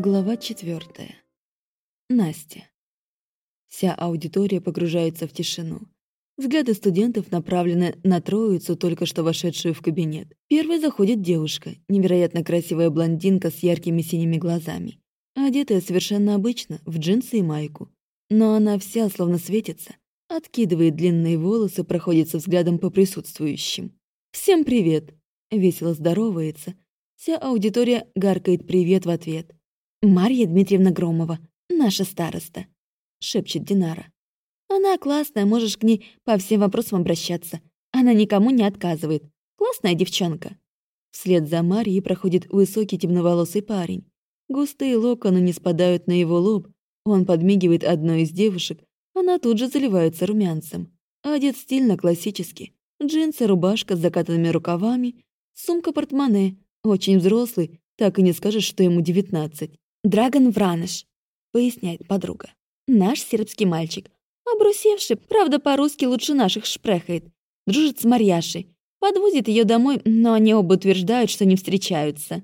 Глава четвертая. Настя. Вся аудитория погружается в тишину. Взгляды студентов направлены на троицу, только что вошедшую в кабинет. Первой заходит девушка, невероятно красивая блондинка с яркими синими глазами. Одетая совершенно обычно, в джинсы и майку. Но она вся словно светится, откидывает длинные волосы, проходится взглядом по присутствующим. «Всем привет!» — весело здоровается. Вся аудитория гаркает «привет» в ответ. «Марья Дмитриевна Громова, наша староста», — шепчет Динара. «Она классная, можешь к ней по всем вопросам обращаться. Она никому не отказывает. Классная девчонка». Вслед за Марьей проходит высокий темноволосый парень. Густые локоны не спадают на его лоб. Он подмигивает одной из девушек. Она тут же заливается румянцем. Одет стильно классически. Джинсы, рубашка с закатанными рукавами, сумка-портмоне. Очень взрослый, так и не скажешь, что ему девятнадцать. Драгон Враныш», — поясняет подруга. «Наш сербский мальчик. Обрусевший, правда, по-русски лучше наших шпрехает. Дружит с Марьяшей. Подвозит ее домой, но они оба утверждают, что не встречаются».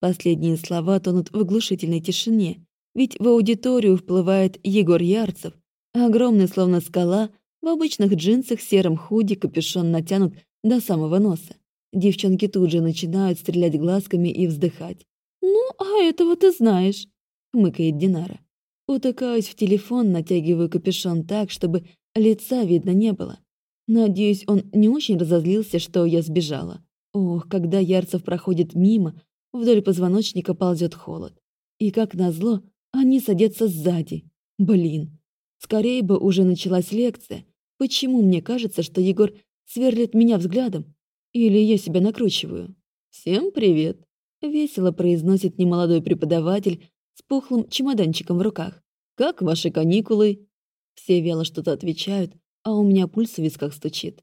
Последние слова тонут в оглушительной тишине, ведь в аудиторию вплывает Егор Ярцев, огромный, словно скала, в обычных джинсах, сером худи, капюшон натянут до самого носа. Девчонки тут же начинают стрелять глазками и вздыхать. «Ну, а этого ты знаешь», — хмыкает Динара. Утыкаюсь в телефон, натягиваю капюшон так, чтобы лица видно не было. Надеюсь, он не очень разозлился, что я сбежала. Ох, когда Ярцев проходит мимо, вдоль позвоночника ползет холод. И, как назло, они садятся сзади. Блин, скорее бы уже началась лекция. Почему мне кажется, что Егор сверлит меня взглядом? Или я себя накручиваю? «Всем привет!» Весело произносит немолодой преподаватель с пухлым чемоданчиком в руках. «Как ваши каникулы?» Все вяло что-то отвечают, а у меня пульс в висках стучит.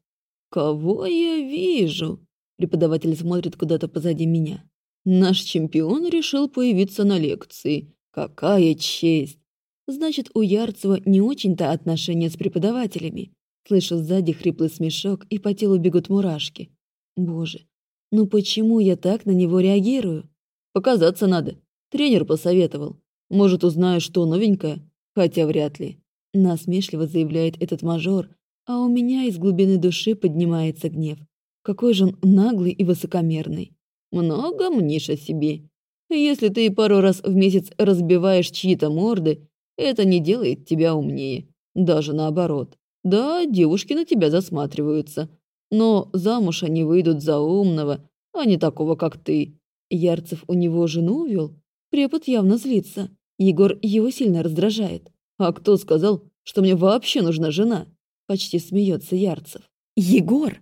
«Кого я вижу?» Преподаватель смотрит куда-то позади меня. «Наш чемпион решил появиться на лекции. Какая честь!» Значит, у Ярцева не очень-то отношения с преподавателями. Слышу сзади хриплый смешок, и по телу бегут мурашки. Боже, ну почему я так на него реагирую? Показаться надо. Тренер посоветовал. Может, узнаю, что новенькое? Хотя вряд ли. Насмешливо заявляет этот мажор, а у меня из глубины души поднимается гнев. Какой же он наглый и высокомерный. Много мнишь о себе. Если ты пару раз в месяц разбиваешь чьи-то морды, это не делает тебя умнее. Даже наоборот. Да, девушки на тебя засматриваются, но замуж они выйдут за умного, а не такого, как ты. Ярцев у него жену увел? Препод явно злится. Егор его сильно раздражает. А кто сказал, что мне вообще нужна жена? Почти смеется Ярцев. Егор!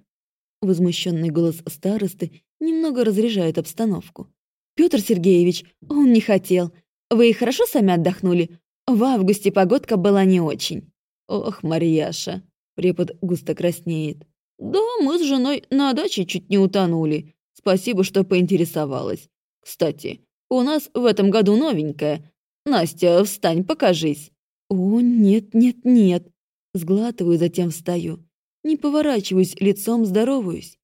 Возмущенный голос старосты немного разряжает обстановку. Петр Сергеевич, он не хотел. Вы хорошо сами отдохнули? В августе погодка была не очень. Ох, Марьяша. Препод густо краснеет. «Да, мы с женой на даче чуть не утонули. Спасибо, что поинтересовалась. Кстати, у нас в этом году новенькая. Настя, встань, покажись». «О, нет, нет, нет». Сглатываю, затем встаю. Не поворачиваюсь, лицом здороваюсь.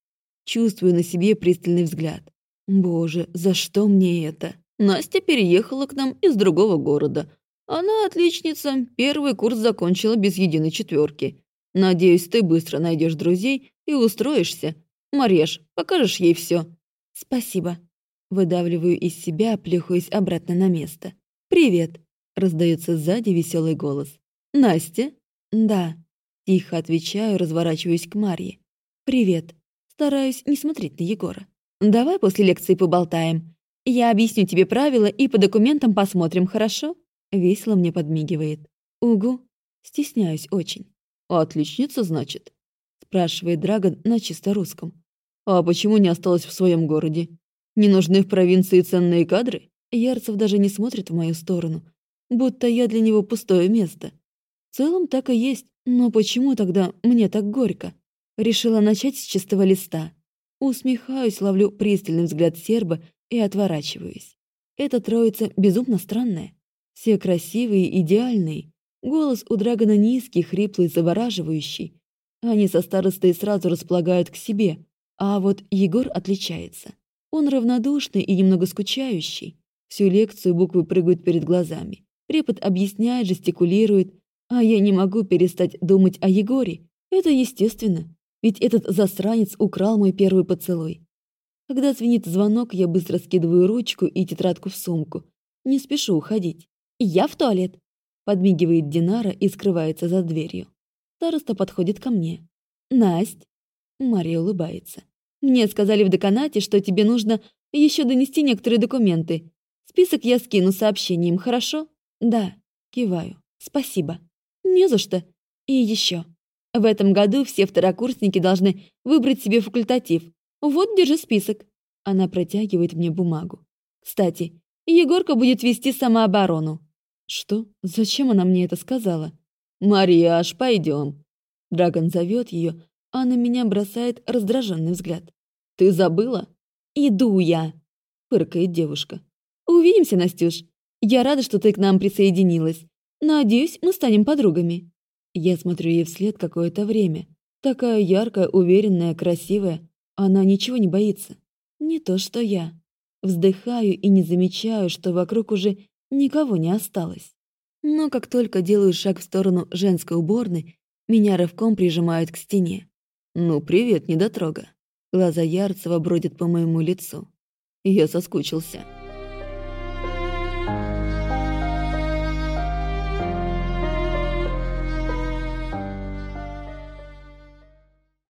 Чувствую на себе пристальный взгляд. Боже, за что мне это? Настя переехала к нам из другого города. Она отличница, первый курс закончила без единой четверки. Надеюсь, ты быстро найдешь друзей и устроишься. Мареш, покажешь ей все. Спасибо. Выдавливаю из себя, плюхаюсь обратно на место. Привет. Раздается сзади веселый голос. Настя? Да. Тихо отвечаю, разворачиваюсь к Марье. Привет. Стараюсь не смотреть на Егора. Давай после лекции поболтаем. Я объясню тебе правила и по документам посмотрим, хорошо? Весело мне подмигивает. Угу. Стесняюсь очень. «Отличница, значит?» — спрашивает Драгон на чисто русском. «А почему не осталась в своем городе? Не нужны в провинции ценные кадры?» Ярцев даже не смотрит в мою сторону, будто я для него пустое место. В целом так и есть, но почему тогда мне так горько? Решила начать с чистого листа. Усмехаюсь, ловлю пристальный взгляд серба и отворачиваюсь. Эта троица безумно странная. Все красивые, идеальные, Голос у Драгона низкий, хриплый, завораживающий. Они со старостой сразу располагают к себе, а вот Егор отличается. Он равнодушный и немного скучающий. Всю лекцию буквы прыгают перед глазами. Препод объясняет, жестикулирует, а я не могу перестать думать о Егоре. Это естественно, ведь этот засранец украл мой первый поцелуй. Когда звенит звонок, я быстро скидываю ручку и тетрадку в сумку. Не спешу уходить. «Я в туалет!» Подмигивает Динара и скрывается за дверью. Староста подходит ко мне. «Насть!» Мария улыбается. «Мне сказали в деканате, что тебе нужно еще донести некоторые документы. Список я скину сообщением, хорошо? Да, киваю. Спасибо. Не за что. И еще. В этом году все второкурсники должны выбрать себе факультатив. Вот, держи список. Она протягивает мне бумагу. Кстати, Егорка будет вести самооборону. Что? Зачем она мне это сказала? Марияш, пойдем. Драгон зовет ее, а на меня бросает раздраженный взгляд. Ты забыла? Иду я, фыркает девушка. «Увидимся, Настюш. Я рада, что ты к нам присоединилась. Надеюсь, мы станем подругами». Я смотрю ей вслед какое-то время. Такая яркая, уверенная, красивая. Она ничего не боится. Не то, что я. Вздыхаю и не замечаю, что вокруг уже никого не осталось. Но как только делаю шаг в сторону женской уборной, меня рывком прижимают к стене. «Ну, привет, недотрога». Глаза Ярцева бродят по моему лицу. Я соскучился.